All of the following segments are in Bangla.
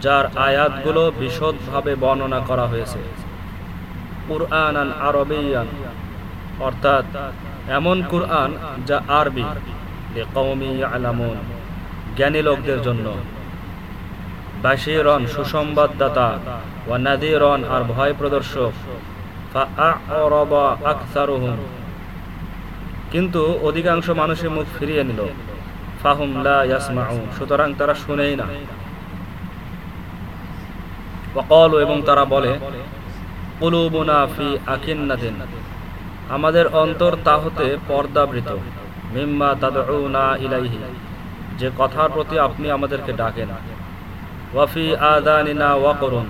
যার আয়াতগুলো বিশদভাবে বর্ণনা করা হয়েছে। কুরআনান আরবিয়ান, অর্থাৎ এমন কুরআন যা আরবি, লিকওমি ইয়ালামুন, জ্ঞানী লোকদের জন্য। বাশিরন সুসংবাদদাতা ওয়া নাদিরন আর ভয় প্রদর্শক। কিন্তু অধিকাংশ মানুষের মুখ ফিরিয়ে নিল। ফাহুম লা ইয়াসমাউ সুতরাং তারা শুনেই না। ওয়াকালু এবং তারা বলে ফি আকিন্নাতিন, আমাদের অন্তর তা হতে পর্দাবৃত, মিম্মা তাদউনা ইলাইহি, যে কথার প্রতি আপনি আমাদেরকে ডাকেন। ওয়াফি আদানিনা ওয়াকরুন,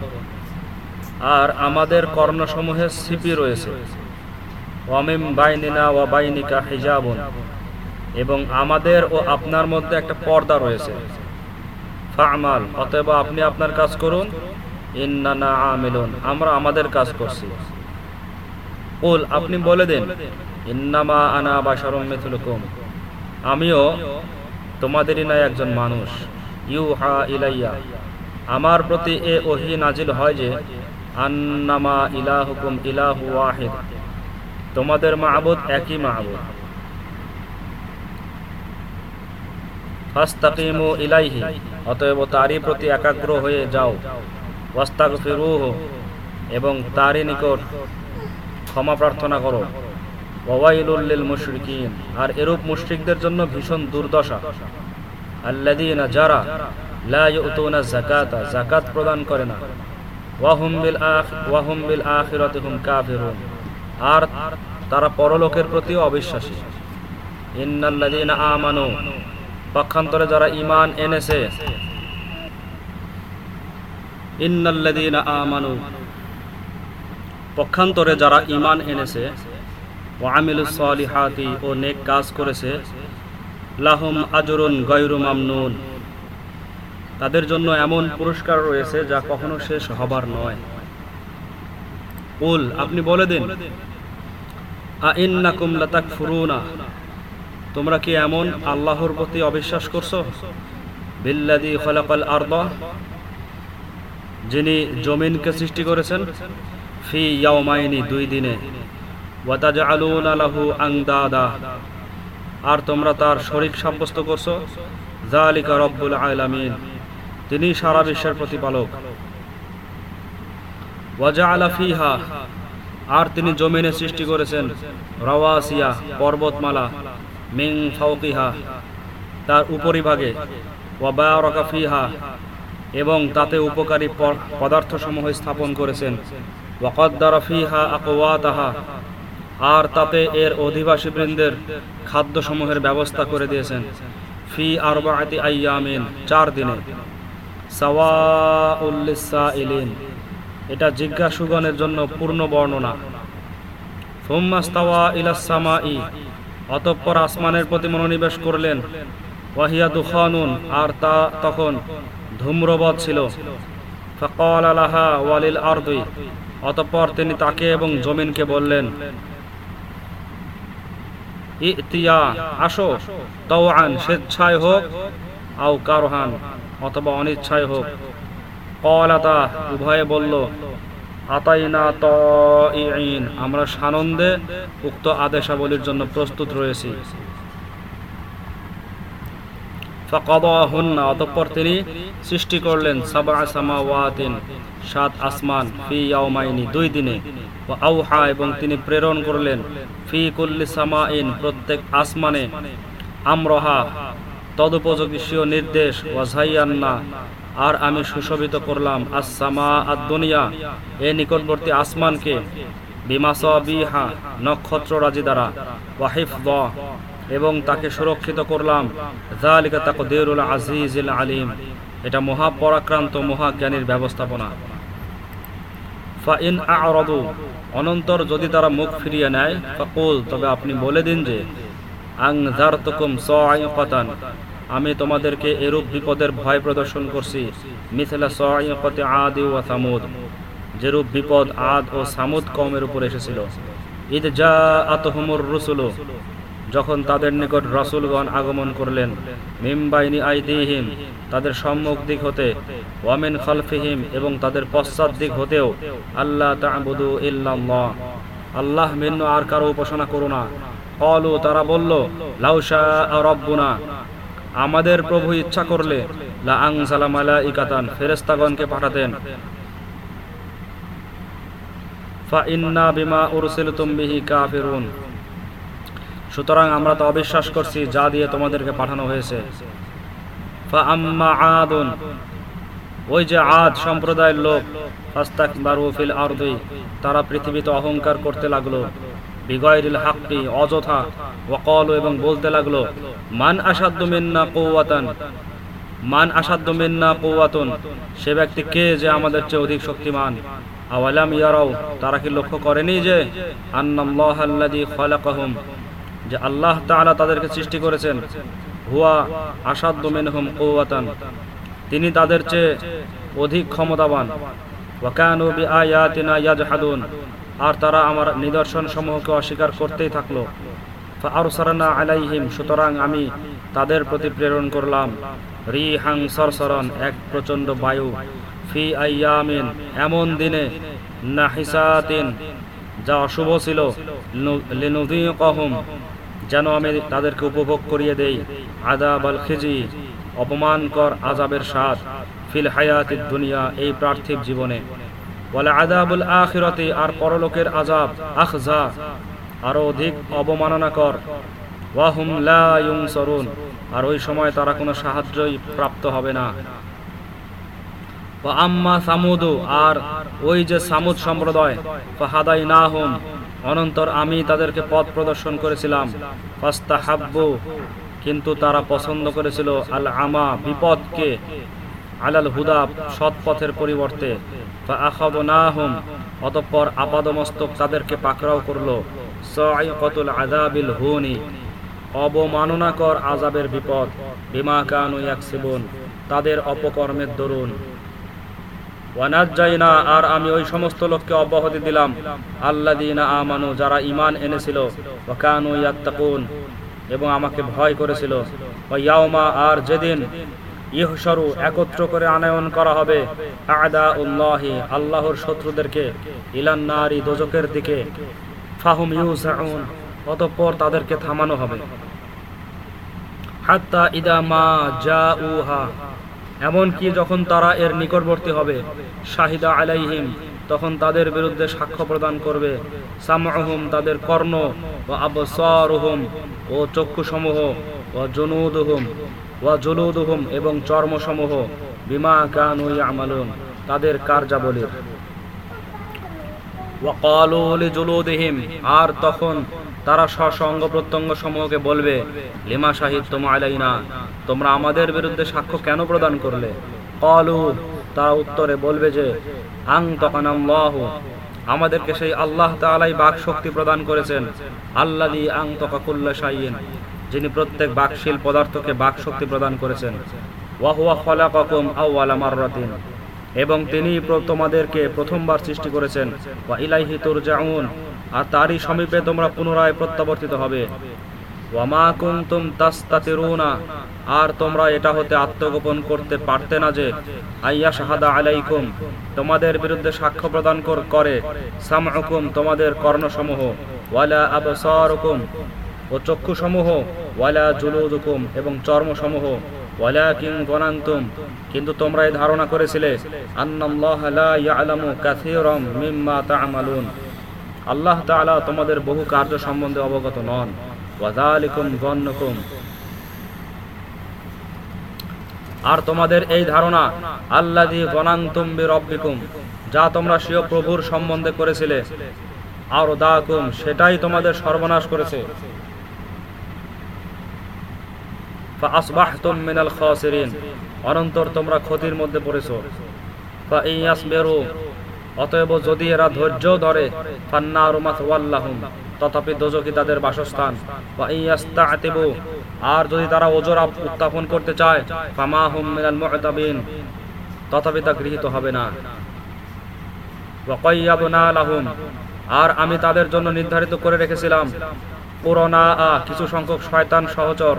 আর আমাদের কর্ণসমূহে সিপি রয়েছে। ওয়ামিম বাইনিনা ওয়া বাইনিকা হিজাবুন, এবং আমাদের ও আপনার মধ্যে একটা পর্দা রয়েছে। ফামাল, অতএব আপনি আপনার কাজ করুন। আমরা আমাদের কাজ করছি। কুল, আপনি বলে দেন, ইন্নামা আনা মিথলুকুম। আমিও তোমাদেরই নয় একজন মানুষ। ইউ হা ইলাইয়া। আমার প্রতি এ ওহি নাজিল হয় যে, আন্নামা ইলাহুকুম ইলাহু ওয়াহিদ। তোমাদের মাহবুদ একই মাহবুদ ফাস্তাকিমু ইলাইহি, অতএব তারই প্রতি একাগ্র হয়ে যাও। ওয়াস্তাগফিরুহ এবং তারই নিকট ক্ষমা প্রার্থনা করো। ওয়াইলুল মুশরিকিন। আর এরূপ মুশরিকদের জন্য ভীষণ দুর্দশা। আল্লাযীনা যারা লা ইউতুনা যাকাতা, যাকাত প্রদান করে না। ওয়াহুম বিল আখ, ওয়াহুম বিল আখিরাতি হুম কাফিরুন। আর তারা পরলোকের প্রতিও অবিশ্বাসী। ইন্নাল্লাযীনা আমানু। পক্ষান্তরে যারা ঈমান এনেছে ইন্নাল্লাযীনা আমানু। পক্ষান্তরে যারা ঈমান এনেছে ও আমিলুস সালিহাতি ও নেক কাজ করেছে, লাহম আজরুন গায়রু মামনুন। তাদের জন্য এমন পুরস্কার রয়েছে যা কখনো শেষ হবার নয়। উল আপনি বলে দিন আইন্নাকুম লাতাকফুরুনা? তোমরা কি এমন আল্লাহর প্রতি অবিশ্বাস করছ? বিল্লাদি খলাকাল আরদা। যিনি জমিনকে সৃষ্টি করেছেন, ফি ইয়াউমাইনি দুই দিনে। ওয়াতাজআলুনা লাহু আংদাদা আর তোমরা তার শরীক সাব্যস্ত করছ জালিকা রব্বুল আলামিন। তিনি সারা বিশ্বের প্রতিপালক। ওয়াজআলা ফিহা। আর তিনি জমিনে সৃষ্টি করেছেন, রাওয়াসিয়া, পর্বতমালা মিং ফাওকিহা, তার উপরিভাগে। ওয়া ওয়াবারাকা ফিহা। এবং তাতে উপকারী পদার্থসমূহ স্থাপন করেছেন। আর তাতে এর অধিবাসী বৃন্দের খাদ্যসমূহের ব্যবস্থা করে দিয়েছেন। ফি আইয়ামিন, চার দিনে। ইলিন এটা জিজ্ঞাসুগণের জন্য পূর্ণ বর্ণনা। অতঃপর আসমানের প্রতি মনোনিবেশ করলেন। ওয়াহিয়া দুখানুন, আর তা তখন ধূম্রবৎ ছিল। ফকল আলাহা ওয়ালিল আরদুই অতঃপর তিনি তাকে এবং জমিনকে বললেন, ইতিয়া, আসো, তওয়ান, স্বেচ্ছায় হোক, আও কারহান, অথবা অনিচ্ছায় হোক। কলাতা উভয়ে বলল, আতাইনা ত আমরা সানন্দে উক্ত আদেশাবলীর জন্য প্রস্তুত রয়েছি। অতঃপর তিনি সৃষ্টি করলেন সাবা সামাওয়াতিন, সাত আসমান ফি ইয়াউমাইনি দুই দিনে। আউহা এবং তিনি প্রেরণ করলেন, ফি কুল্লি সামাইন, প্রত্যেক আসমানে। আমরহা, তদুপযোগী স্বীয় নির্দেশ ওয়াজাইয়ান্না আর আমি সুশোভিত করলাম আসামা আদুনিয়া এ নিকটবর্তী আসমানকে বিমাসা বিহা নক্ষত্র রাজি দ্বারা ওয়াহিফ এবং তাকে সুরক্ষিত করলাম। আলিম। এটা মহাপরাক্রান্ত মহাজ্ঞানীর ব্যবস্থাপনা। অনন্তর যদি তারা মুখ ফিরিয়ে নেয় তবে আপনি বলে দিন যে আমি তোমাদেরকে এরূপ বিপদের ভয় প্রদর্শন করছি মিথলা সাইকাতে আদি ও সামুদ, যেরূপ বিপদ আদ ও সামুদ কমের উপর এসেছিল। ঈদ যা আতহমুর রসুল যখন তাদের নিকট রসুলগণ আগমন করলেন মিমবাইনি আইদিহিম, তাদের সম্মুখ দিক হতে ওয়ামেন খালফিহিম এবং তাদের পশ্চাৎ দিক হতেও আল্লাহ তা'বুদু ইল্লাল্লাহ। আল্লাহ ভিন্ন আর কারও উপাসনা করো না। কলু তারা বলল লাউসা রব্বুনা। আমাদের প্রভু ইচ্ছা করলে, লা আংসালা মালাইকাতান, ফেরেশতাগণকে পাঠাতেন। ফা ইন্না বিমা উরসিলতুম বিহি কাফিরুন। সুতরাং আমরা তো অবিশ্বাস করছি যা দিয়ে তোমাদেরকে পাঠানো হয়েছে। আদুন, ওই যে আদ সম্প্রদায়ের লোক, ফাস্তাকবারু ফিল আরদি, তারা পৃথিবীতে অহংকার করতে লাগল বিগয়রিল হাক্কি, অযথা, ওয়াকালু এবং বলতে লাগল, মান আসাদ্দু মিন্না কওয়াতান, মান আসাদ্দু মিন্না কওয়াতুন, সে ব্যক্তি কে যে আমাদের চেয়ে অধিক শক্তিমান? আওয়ালাম ইয়ারাও তারা কি লক্ষ্য করেনি যে আন্নাল্লাহ আল্লাযী খালাকাহুম যে আল্লাহ তাআলা তাদেরকে সৃষ্টি করেছেন। হুয়া কওয়াতান। তিনি তাদের চেয়ে অধিক ক্ষমতাবান। ওয়াকানু বিআয়াতিনা ইয়াজহাদুন। আর তারা আমার নিদর্শন সমূহকে অস্বীকার করতেই থাকল। ফারসালনা আলাইহিম। সুতরাং আমি তাদের প্রতি প্রেরণ করলাম। রিহাং সরসরন, এক প্রচণ্ড বায়ু। ফি আইয়ামিন, এমন দিনে, নাহিসাতিন, যা অশুভ ছিল। লিনুযীকাহুম। যেন আমি তাদেরকে উপভোগ করিয়ে দেই। আদাব আল খিজি অপমানকর আজাবের স্বাদ, ফিল হায়াতিদ দুনিয়া, এই পার্থিব জীবনে। বলে আদাবুল আখিরতে, আর পরলোকের আজাব আখজা, আরও অধিক অবমাননাকর ওয়াহুম লা ইউনসরুন, আর ওই সময় তারা কোনো সাহায্যই প্রাপ্ত হবে না। আম্মা সামুদু, আর ওই যে সামুদ সম্প্রদায় ফাহাদাই না হুম অনন্তর আমি তাদেরকে পথ প্রদর্শন করেছিলাম। ফাস্তা হাব্বু কিন্তু তারা পছন্দ করেছিল আল আমা বিপদকে, আলাল হুদা, সৎ পথের পরিবর্তে। অতঃপর আপাদমস্তক তাদেরকে পাকড়াও করল। কতুল আজাবিল হুনি, অবমাননাকর আজাবের বিপদ। বিমা কানু ইয়াকসিবুন, তাদের অপকর্মের দরুন। আর আমি ওই সমস্ত লোককে অব্যাহতি দিলাম। আল্লাদিনা আমানু, যারা ইমান এনেছিল এবং আমাকে ভয় করেছিল। আর যেদিন ইহসরু একত্র করে আনয়ন করা হবে আদা উল্লাহি আল্লাহর শত্রুদেরকে ইলান্নারি দোজকের দিকে, ফাহুম ইউসাউন, অতঃপর তাদেরকে থামানো হবে। হাত্তা ইদা মা যা উহা এমনকি যখন তারা এর নিকটবর্তী হবে, শাহিদা আলাইহিম, তখন তাদের বিরুদ্ধে সাক্ষ্য প্রদান করবে। সামহুম তাদের কর্ণ ও আবসারহুম, ও চক্ষুসমূহ ও জনুদহুম ও জলুদহুম এবং চর্মসমূহ, বিমা কানু ইয়ামালুন, তাদের কার্যাবলীর। আর তখন তারা সসঙ্গ প্রত্যঙ্গ সমূহকে বলবে, লিমা শাহিদ তোমা আলাইনা, তোমরা আমাদের বিরুদ্ধে সাক্ষ্য কেন প্রদান করলে? কলু, তারা উত্তরে বলবে যে, আং তকানাল্লাহ আমাদেরকে সেই আল্লাহ তাআলাই বাক শক্তি প্রদান করেছেন আল্লাদি আং তকাকুল্লা শাইন যিনি প্রত্যেক বাকশীল পদার্থকে বাক শক্তি প্রদান করেছেন। ওয়াহুয়া খলাকাকুম আউওয়ালা মাররাতিন, এবং তিনি তোমাদেরকে প্রথমবার সৃষ্টি করেছেন। ওয়া ইলাইহি তুরজাউন আর তারই সমীপে তোমরা পুনরায় প্রত্যাবর্তিত হবে। ওয়ামা কুনতুম তাস্তাতিরুনা, আর তোমরা এটা হতে আত্মগোপন করতে পারতে না যে, আইয়া শাহাদা আলাইকুম, তোমাদের বিরুদ্ধে সাক্ষ্য প্রদান করে সামহুকুম তোমাদের কর্ণসমূহ, ওয়ালা আবসারুকুম, ও চক্ষুসমূহ, ওয়ালা জুলুদুকুম, এবং চর্মসমূহ, ওয়ালাকিন গনান্তুম, কিন্তু তোমরা এই ধারণা করেছিলে, আন্নাল্লাহ লা ইয়ালামু কাসীরাম মিম্মা তা'মালুন। আল্লাহ তাআলা তোমাদের বহু কার্য সম্বন্ধে অবগত নন। আর তোমাদের এই ধারণা, আল্লাযী গনান্তুম বিরব্বিকুম, যা তোমরা স্বীয় প্রভুর সম্বন্ধে করেছিলে আর দাকুম সেটাই তোমাদের সর্বনাশ করেছে। অনন্তর তোমরা ক্ষতির মধ্যে পড়েছো। অতএব যদি এরা ধৈর্য ধরে তথাপি দোজকি তাদের বাসস্থান। আর যদি তারা ওজর উত্থাপন করতে চায় তথাপি তা গৃহীত হবে না। আর আমি তাদের জন্য নির্ধারিত করে রেখেছিলাম। পুরনা কিছু সংখ্যক শয়তান সহচর।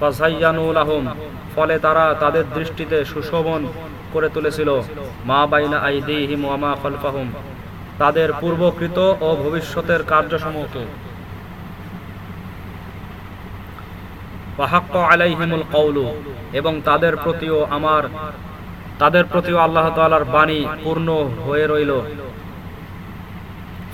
ফাসাইয়ানু লাহুম। ফলে তারা তাদের দৃষ্টিতে সুশোভন করে তুলেছিল। মা বাইনা আইদিহিম ওয়া মা খালফাহুম। তাদের পূর্বকৃত ও ভবিষ্যতের কার্যসমূহকে। ওয়াহাক্ক আলাইহিমুল কওলু। এবং তাদের প্রতিও আমার তাদের প্রতিও আল্লাহ তাআলার বাণী পূর্ণ হয়ে রইল।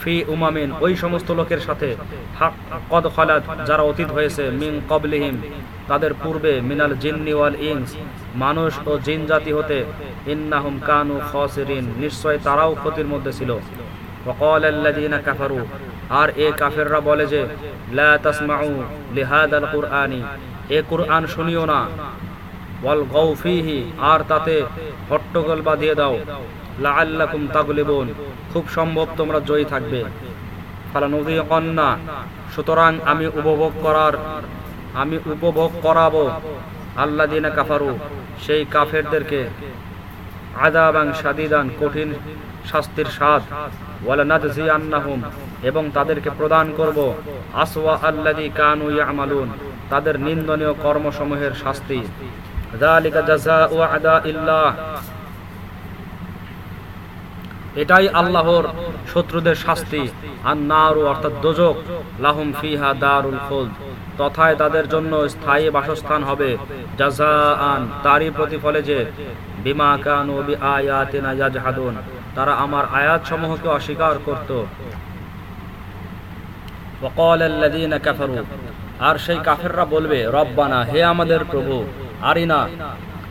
ফি উমামিন। ওই সমস্ত লোকের সাথে হাক কদ খালাত যারা অতীত হয়েছে মিন কবলিহিম। তাদের পূর্বে মিনাল জিন্নি ওয়াল ইনস মানুষ ও জিন জাতি হতে ইন্নাহুম কানু খাসিরিন নিশ্চয় তারাও ক্ষতির মধ্যে ছিল وقال الذين كفروا আর এ কাফেররা বলে যে লা তাসমাউ লিহাদাল কুরআনি এ কুরআন শুনিও না ওয়াল গাউ ফিহি আর তাতে হট্টগোল বাঁধিয়ে দাও লাআল্লাকুম তাগলিবুন খুব সম্ভব তোমরা জয়ী থাকবে ফালানুযিকান্না সুতরাং আমি উপভোগ করার আমি উপভোগ করাবো। আল্লাযিনা কাফারু, সেই কাফেরদেরকে আযাবান শাদীদান কঠিন শাস্তির স্বাদ। নাজজিয়ান্নাহুম এবং তাদেরকে প্রদান করব। আসওয়া আল্লাযী কানু ইয়ামালুন, তাদের নিন্দনীয় কর্মসমূহের শাস্তি। এটাই আল্লাহর শত্রুদের শাস্তি। আর নারু অর্থাৎ দোজক, লাহুম ফিহা দারুল খুলদ। তথায় তাদের জন্য স্থায়ী বাসস্থান হবে জাযাআন তারই প্রতিফলে যে বিমা কানু বিআয়াতিনা ইয়াজহাদুন তারা আমার আয়াত সমূহকে অস্বীকার করত وقال الذين كفروا আর সেই কাফেররা বলবে রব্বানা হে আমাদের প্রভু আরিনা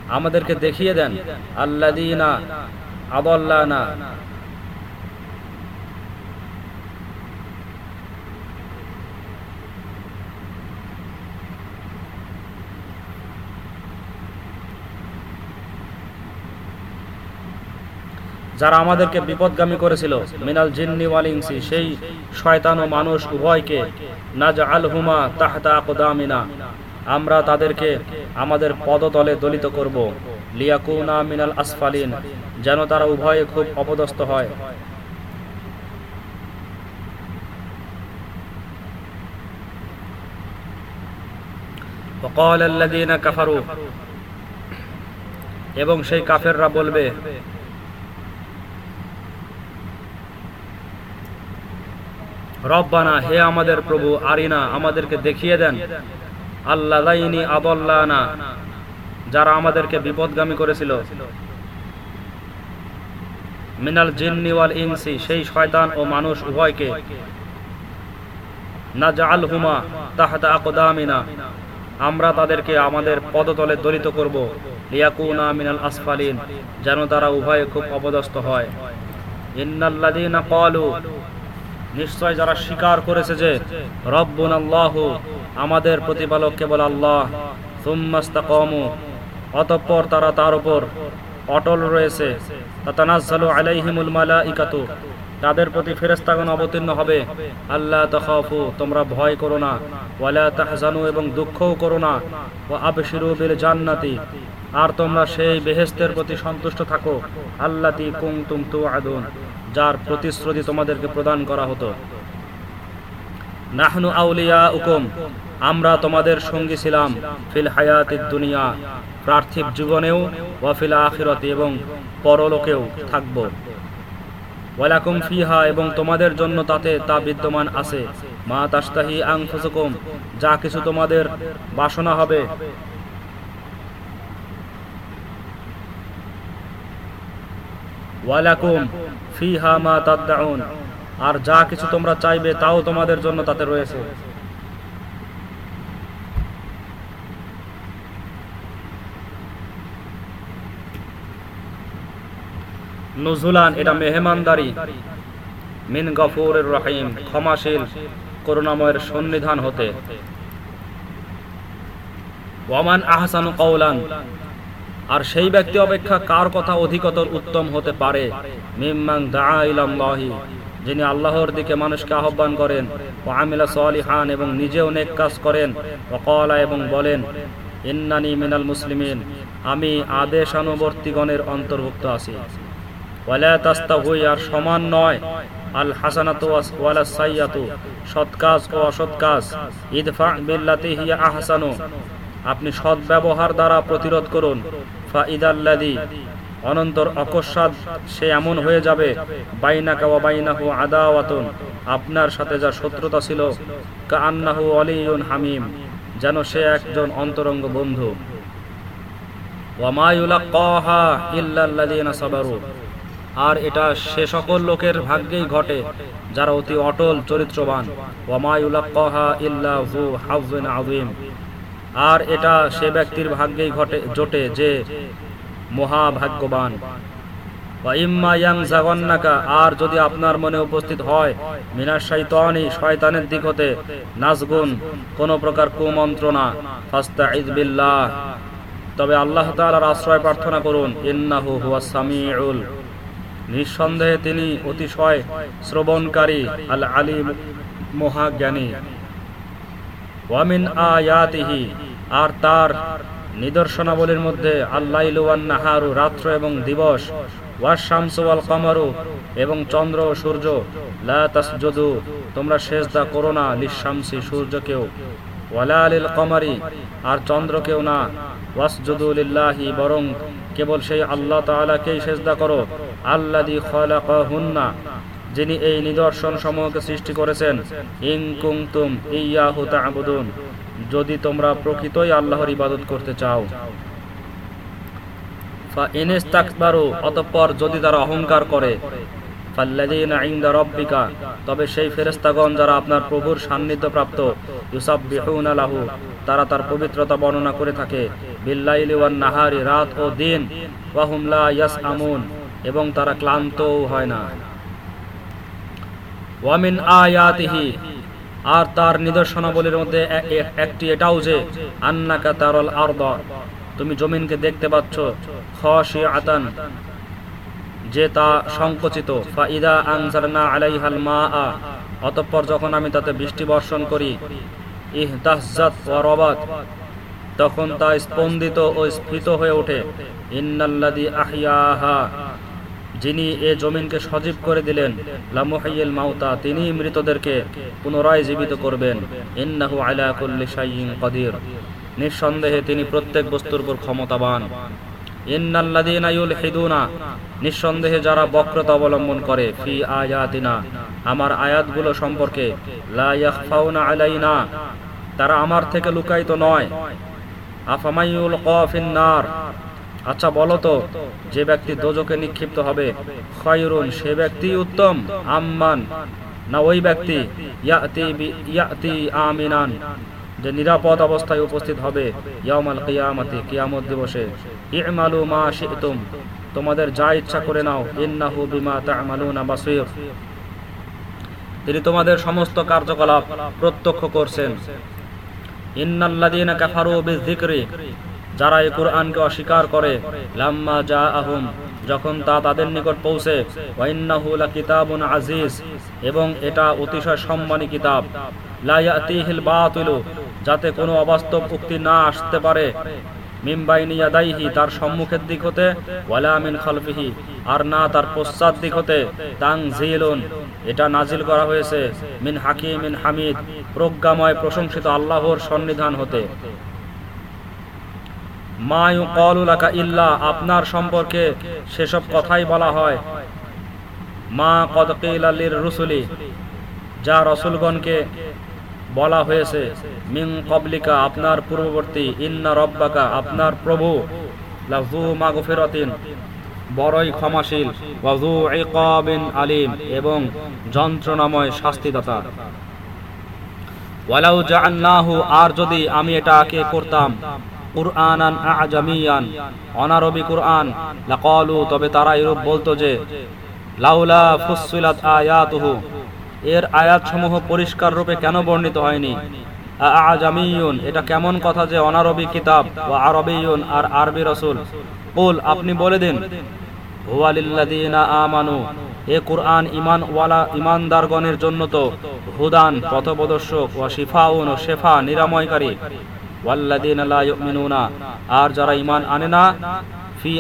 আমাদেরকে দেখিয়ে দেন আল্লাদিনা আদল্লানা যারা আমাদেরকে বিপদগামী করেছিল, মিনাল জিন্নি ওয়ালিংসি সেই শয়তান ও মানুষ উভয়কে নাজ আল হুমা তাহতা আমরা তাদেরকে আমাদের পদতলে দলিত করব। লিয়াকুনা মিনাল আসফালিন, যেন তারা উভয়ে খুব অপদস্থ হয়। এবং সেই কাফেররা বলবে রব্বানা, হে আমাদের প্রভু, আরিনা, আমাদেরকে দেখিয়ে দেন। আল্লাহ আদল্লানা, যারা আমাদেরকে বিপদগামী করেছিল। মিনাল জিন্নি ওয়াল ইনসি, সেই শয়তান ও মানুষ উভয়কে। না জাল হুমা তাহাতা আকদামিনা, আমরা তাদেরকে আমাদের পদতলে দলিত করব। লিয়াকুনা মিনাল আসফালিন, যেন তারা উভয়ে খুব অপদস্থ হয়। ইন্নাল্লাযীনা ক্বালু নিশ্চয় যারা স্বীকার করেছে যে রব্বুন আল্লাহ আমাদের প্রতিপালক কেবল আল্লাহ অতঃপর তারা তার উপর অটল রয়েছে। তাদের প্রতি ফেরেশতাগণ অবতীর্ণ হবে। আল্লাহ তাখাফু, তোমরা ভয় করো না। ওয়ালা এবং দুঃখও করো না। ওয়া আবশিরু বিল জান্নাতি, আর তোমরা সেই বেহেস্তের প্রতি সন্তুষ্ট থাকো। আল্লাতি তু তুআদুন যার প্রতিশ্রুতি তোমাদেরকে প্রদান করা হতো। নাহনু আউলিয়া উকুম আমরা তোমাদের সঙ্গী ছিলাম ফিল হায়াতিদ দুনিয়া, পার্থিব জীবনেও, ওয়া ফিল আখিরাতি এবং পরলোকেও থাকব। ওয়ালাকুম ফিহা, এবং তোমাদের জন্য তাতে তা বিদ্যমান আছে। মা তাস্তাহি আনফুসুকুম, যা কিছু তোমাদের বাসনা হবে আর যা কিছু তোমরা চাইবে তাও তোমাদের জন্য তাতে রয়েছে। নজুলান, এটা মেহমানদারি। মিন গফুরের রহিম, ক্ষমাশীল, করুণাময়ের সন্নিধান হতে। ওয়ামান আহসানু কৌলান আর সেই ব্যক্তি অপেক্ষা কার কথা অধিকতর উত্তম হতে পারে? মিম্মাং দা যিনি আল্লাহর দিকে মানুষকে আহ্বান করেন, ও আমিলা সালিহান এবং নিজেও অনেক কাজ করেন ও কলা এবং বলেন, ইন্নানি মিনাল মুসলিমিন, আমি আদেশানুবর্তীগণের অন্তর্ভুক্ত আছি। ওয়ালা তাস্তাহুই আর সমান নয়, আল হাসানাতু ওয়ালা সাইয়াতু ও অসৎ কাজ। ইদফা বিল্লাতি হিয়া আহসানু আপনি সৎ ব্যবহার দ্বারা প্রতিরোধ করুন। অনন্তর অকস্মাৎ সে এমন হয়ে যাবে, বাইনাকা ওয়া বাইনাহু আদাওয়াতুন, আপনার সাথে যা শত্রুতা ছিল কান্নাহু আলিয়ুন হামিম, যেন সে একজন অন্তরঙ্গ বন্ধু। আর এটা সে সকল লোকের ভাগ্যেই ঘটে, যারা অতি অটল চরিত্রবান। ওয়ামা ইউলাক্কাহা ইল্লা হু হাযুন আযীম। আর এটা সে ব্যক্তির ভাগ্যেই ঘটে, জোটে যে মহাভাগ্যবান। আর যদি আপনার মনে উপস্থিত হয় শয়তানের প্রকার কুমন্ত্রণা তবে আশ্রয় প্রার্থনা করুন, ইন্নাহু নিঃসন্দেহে তিনি অতিশয় শ্রবণকারী আল আলী মহাজ্ঞানী ওয়ামিন আয়াতিহি আর তার নিদর্শনাবলীর মধ্যে আল্লাইলু ওয়ান নাহারু রাত্র এবং দিবস ওয়াশামসু ওয়াল কমারু এবং চন্দ্র ও সূর্য। লা তোমরা সেজদা করো না লিশামসি, সূর্যকেও। ওয়ালা লিল কমারি আর চন্দ্রকেও না। ওয়াসজুদু লিল্লাহি, বরং কেবল সেই আল্লাহ তাআলাকেই সেজদা করো। আল্লাযী খালাকাহুন্না, যিনি এই নিদর্শন সমূহকে সৃষ্টি করেছেন। ইন কুনতুম ইয়াহু তা'বুদুন যদি তোমরা প্রকৃতই আল্লাহর ইবাদত করতে চাও। অতঃপর যদি তারা অহংকার করে তবে সেই ফেরেশতাগণ যারা আপনার প্রভুর সান্নিধ্য প্রাপ্ত তারা তার পবিত্রতা বর্ণনা করে থাকে নাহারি, রাত ও দিন লা এবং তারা ক্লান্তও হয় না। আর তার নিদর্শনাবলীর মধ্যে একটি এটাও যে, আন্নাকা তারল আরদ, তুমি জমিনকে দেখতে পাচ্ছ খাশিআতান যে তা সংকোচিত, ফাইদা আনজারনা আলাইহাল মাআ, অতঃপর যখন আমি তাতে বৃষ্টি বর্ষণ করি ইহতাহজাত ওয়া রবাত, তখন তা স্পন্দিত ও স্ফীত হয়ে ওঠে ইন্নাল্লাদি আহইয়াহা যিনি এ জমিনকে সজীব করে দিলেন লামুহাইয়িল মাউতা তিনি মৃতদেরকে পুনরায় জীবিত করবেন। ইন্নাহু আলা কুল্লি শাইইন কাদির। নিঃসন্দেহে তিনি প্রত্যেক বস্তুর উপর ক্ষমতাবান। নিঃসন্দেহে যারা বক্রতা অবলম্বন করে, ফি আয়াতিনা, আমার আয়াতগুলো সম্পর্কে, লা ইয়াখফাউনা আলাইনা, তারা আমার থেকে লুকায়িত নয়। আফামাইউল কফিন নার আচ্ছা বলো তো, যে ব্যক্তি দোজকে নিক্ষিপ্ত হবে, খয়রুন, সে ব্যক্তি উত্তম, আম্মান। না ওই ব্যক্তি, ইয়াতি আমিনান, যে নিরাপদ অবস্থায় উপস্থিত হবে ইয়াউমাল কিয়ামতি, কিয়ামত দিবসে। ইমালু মা শি'তুম, তোমাদের যা ইচ্ছা করে নাও, ইন্নাহু বিমা তা'মালুনা বাসীর। তিনি তোমাদের সমস্ত কার্যকলাপ প্রত্যক্ষ করছেন। ইন্নাল্লাযীনা কাফারু বিযিকরি যারা এই কোরআনকে অস্বীকার করে, লাম্মা যা জাআহুম, যখন তা তাদের নিকট পৌঁছে ইন্নাহু আজিজ, এবং এটা অতিশয় সম্মানী কিতাব। যাতে কোনো অবাস্তব উক্তি না আসতে পারে। তার সম্মুখের দিক হতে, ওয়ালা খালফিহি, আর না তার পশ্চাৎ দিক হতে, তানজিলুন, এটা নাজিল করা হয়েছে, মিন হাকিমিন হামিদ, প্রজ্ঞাময় প্রশংসিত আল্লাহর সন্নিধান হতে। মা ইউকালু লাকা ইল্লা, আপনার সম্পর্কে সেসব কথাই বলা হয়। মা কদ কিলা লির রুসুলি, যা রসুলগণকে বলা হয়েছে মিং কবলিকা, আপনার পূর্ববর্তী, ইন্না রব্বাকা, আপনার প্রভু, লাহু মাগফিরাতিন, বড়ই ক্ষমাশীল ওয়াজু ইকাবিন আলিম, এবং যন্ত্রণাময় শাস্তিদাতা। ওয়ালাউ জাআলনাহু, আর যদি আমি এটাকে করতাম কুরআনান আজামিয়ান, অনারবি কুরআন। লাকালু, তবে তারা এরূপ বলতো যে, লাউলা ফুসসিলাত আয়াতুহু। এর আয়াতসমূহ পরিষ্কার রূপে কেন বর্ণিত হয়নি? আজামিয়ুন এটা কেমন কথা যে অনারবি কিতাব ও আরবিয়ুন আর আরবি রসুল? কুল, আপনি বলে দিন। হুয়ালিল্লাযীনা আমানু, এ কোরআন ইমান ওয়ালা ইমানদারগণের জন্য তো হুদান, পথপ্রদর্শক ওয়া শিফাউন ও শেফা নিরাময়কারী। আর যারা ইমান আনে না, ফি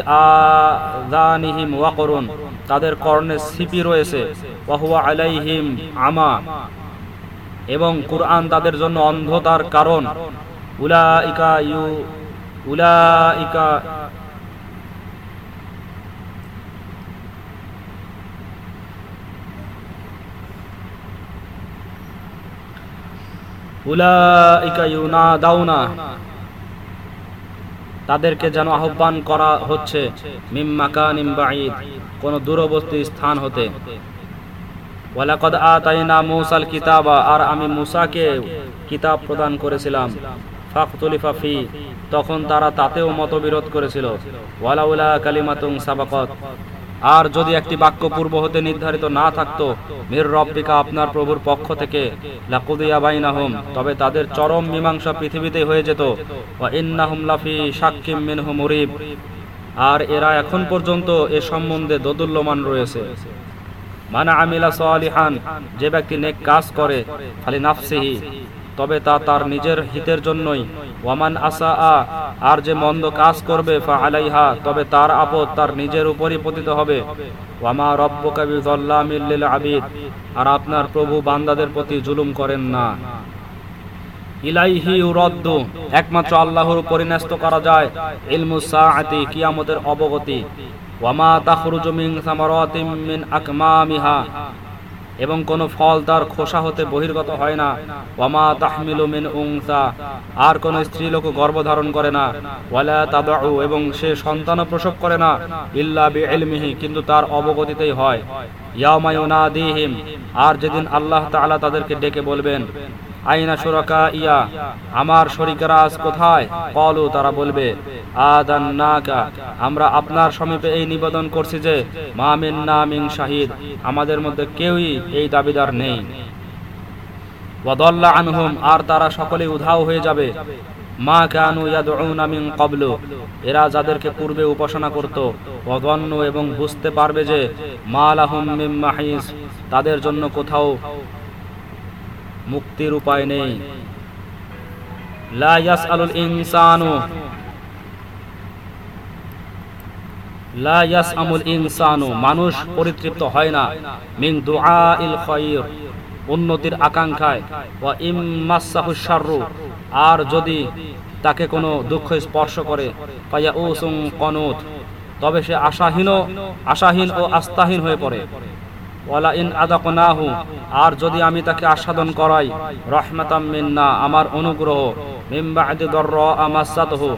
তাদের কর্ণে সিপি রয়েছে আলাইহিম আমা, এবং কুরআন তাদের জন্য অন্ধতার কারণ। উলাইকা ইউ, উলাইকা ইউনাদাউনা। তাদেরকে যেন আহ্বান করা হচ্ছে কোন দূরবর্তী স্থান হতে। মূসাল কিতাবা, আর আমি মুসাকে কিতাব প্রদান করেছিলাম। তখন তারা তাতেও মতবিরোধ করেছিল। ওয়ালাউলা কালিমাতুন সাবাকত। আর যদি একটি বাক্য পূর্ব হতে নির্ধারিত না থাকত, মির রব্বিকা আপনার প্রভুর পক্ষ থেকে, লাকুদিয়া বাইনাহুম, তবে তাদের চরম মীমাংসা পৃথিবীতে হয়ে যেত। ওয়া ইন্নাহুম লাফি শাক্কিম মিনহু মুরিব। আর এরা এখন পর্যন্ত এ সম্বন্ধে দোদুল্যমান রয়েছে। মানা আমিলা সালিহান, যে ব্যক্তি নেক কাজ করে খালি নাফসিহি। তবে তা তার নিজের হিতের জন্যই। ওয়ামান আসা আ আর যে মন্দ কাজ করবে ফা আলাইহা তবে তার আপদ তার নিজের উপরই পতিত হবে। ওয়ামা রব্বকা বিযাল্লামিল লিল আবিদ আর আপনার প্রভু বান্দাদের প্রতি জুলুম করেন না। ইলাইহি ইউরাদ্দু, একমাত্র আল্লাহর উপর করা যায় ইলমুস সাআতি, কিয়ামতের অবগতি। ওয়ামা তাখরুজু মিন সামারাতিম মিন আকমামিহা এবং কোনো ফল তার খোসা হতে বহির্গত হয় না। ওয়ামা তাহমিলু মিন উংসা আর কোন স্ত্রীলোক গর্ভধারণ করে না। ওয়ালা তাদউ, এবং সে সন্তান প্রসব করে না, ইল্লা বিইলমিহি, কিন্তু তার অবগতিতেই হয়। ইয়াউমা ইউনাদিহিম। আর যেদিন আল্লাহ তাআলা তাদেরকে ডেকে বলবেন আইনা সুরাকা ইয়া? আমার শরিকেরা আজ কোথায়? কলু, তারা বলবে, আদান্নাকা, আমরা আপনার সমীপে এই নিবেদন করছি যে, মা মিন্না মিন শাহিদ, আমাদের মধ্যে কেউই এই দাবিদার নেই। ওয়াদাল্লা আনহুম, আর তারা সকলে উধাও হয়ে যাবে। মা কানু ইয়াদউনা মিন ক্বাবলু, এরা যাদেরকে পূর্বে উপাসনা করত, ওয়াদন্ন এবং বুঝতে পারবে যে, মা লাহুম মাহিস তাদের জন্য কোথাও মুক্তির উপায় নেই। লা লা মানুষ পরিতৃপ্ত হয় না। খায়র উন্নতির আকাঙ্ক্ষায়। আর যদি তাকে কোনো দুঃখ স্পর্শ করে পাইয়া উসুম কনুত। তবে সে আশাহীন আশাহীন ও আস্থাহীন হয়ে পড়ে। ইন আর যদি আমি তাকে আস্বাদন করাই, রহমাতাম মিন্না, আমার অনুগ্রহ দররা আমাসাতহু,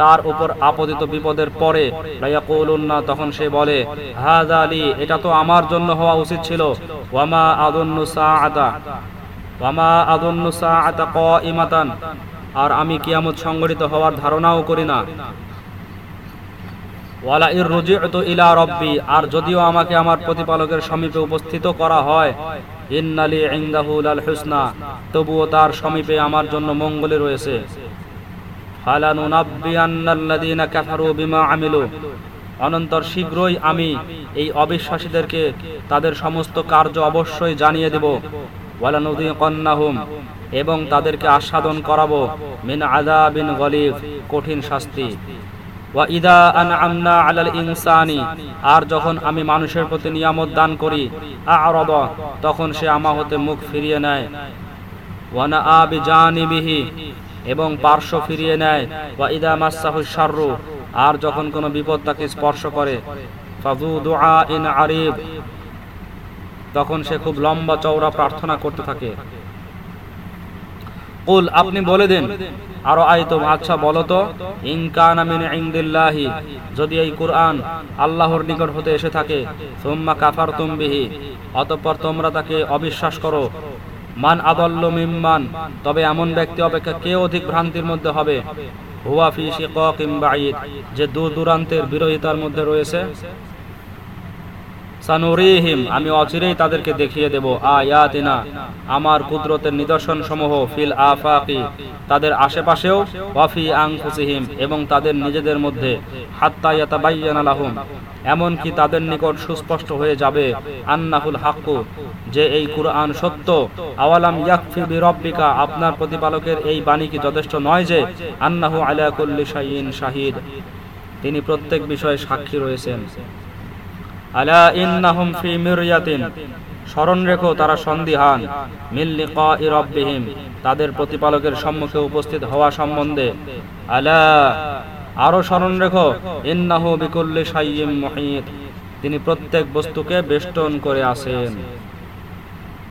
তার উপর আপতিত বিপদের পরে না তখন সে বলে লি, এটা তো আমার জন্য হওয়া উচিত ছিল। ওয়ামা সাআতা ওয়ামা সাআতা কাইমাতান আর আমি কিয়ামত সংগঠিত হওয়ার ধারণাও করি না। ওয়ালা ইলা আর যদিও আমাকে আমার প্রতিপালকের সমীপে উপস্থিত করা হয় তবুও তার সমীপে আমার জন্য মঙ্গলে রয়েছে। অনন্তর শীঘ্রই আমি এই অবিশ্বাসীদেরকে তাদের সমস্ত কার্য অবশ্যই জানিয়ে দেব। এবং তাদেরকে আস্বাদন করাবো, মিন আযাবিন গলিব, কঠিন শাস্তি। ওয়া ইদা আনআমনা আলাল ইনসানি, আর যখন আমি মানুষের প্রতি নিয়ামত দান করি তখন সে আমা হতে মুখ ফিরিয়ে নেয়। ওয়া নাআ বিজানিবিহি, এবং পার্শ্ব ফিরিয়ে নেয়। ওয়া ইদা মাসাহু শাররু, আর যখন কোনো বিপদ তাকে স্পর্শ করে, ফাযু দুআইন আরিব তখন সে খুব লম্বা চওড়া প্রার্থনা করতে থাকে। আপনি বলে দেন। আরও আইতম আচ্ছা বলো তো ইনকানা যদি এই কুরআন আল্লাহর নিকট হতে এসে থাকে, সুম্মা কাফারতুম বিহি, অতঃপর তোমরা তাকে অবিশ্বাস করো। মান আদল্ল মিম্মান, তবে এমন ব্যক্তি অপেক্ষা কে অধিক ভ্রান্তির মধ্যে হবে? হুয়া ফি শিকাকিম বাঈদ, যে দূর দূরান্তের বিরোধিতার মধ্যে রয়েছে। সানুরিহিম, আমি অচিরেই তাদেরকে দেখিয়ে দেব, আয়াতিনা, আমার কুদরতের নিদর্শন সমূহ ফিল আফাকি, তাদের আশেপাশেও, ওয়াফি আংফুসিহিম এবং তাদের নিজেদের মধ্যে, হাত্তা ইয়াতাবাইয়ানা লাহুম, এমনকি তাদের নিকট সুস্পষ্ট হয়ে যাবে, আন্নাহুল হাক্কু, যে এই কুরআন সত্য, আওয়ালাম ইয়াকফি বিরব্বিকা, আপনার প্রতিপালকের এই বাণী কি যথেষ্ট নয় যে, আন্নাহু আলা কুল্লি শাইইন শাহিদ। তিনি প্রত্যেক বিষয়ে সাক্ষী রয়েছেন। আলা ইন্নাহুম ফি মিরয়াতিন। স্মরণ রেখো, তারা সন্দিহান। মিল লিকাই রাব্বিহিম। তাদের প্রতিপালকের সম্মুখে উপস্থিত হওয়া সম্বন্ধে। আলা, আরও স্মরণ রেখো, ইন্নাহু বিকুল্লি সাইম মুহিত। তিনি প্রত্যেক বস্তুকে বেষ্টন করে আছেন।